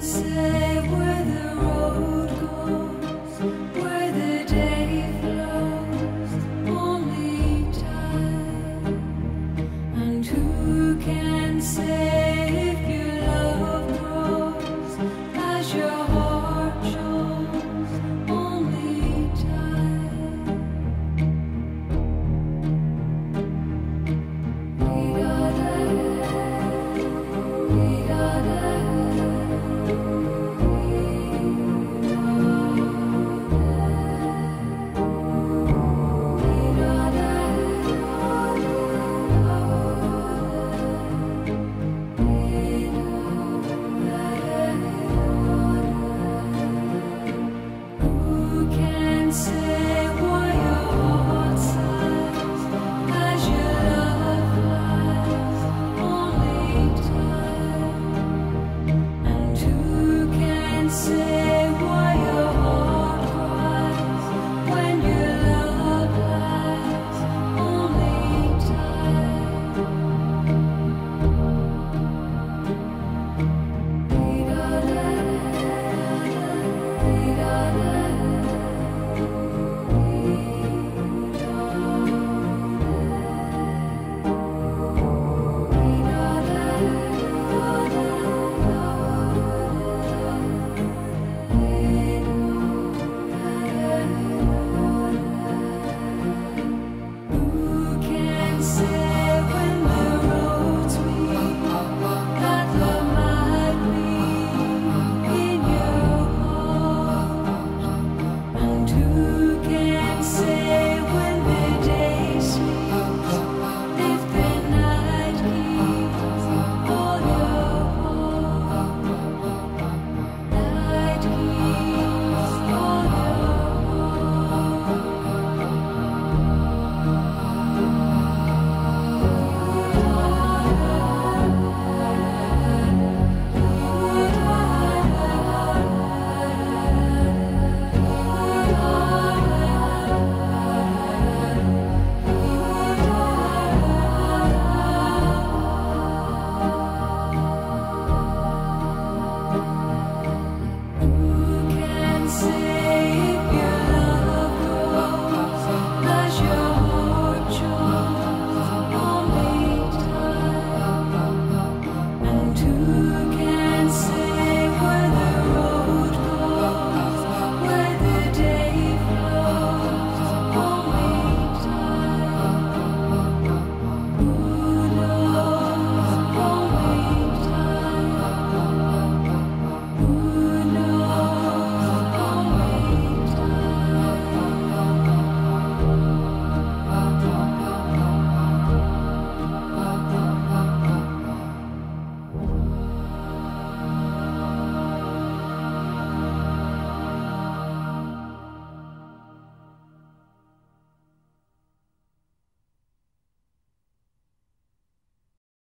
say sin. to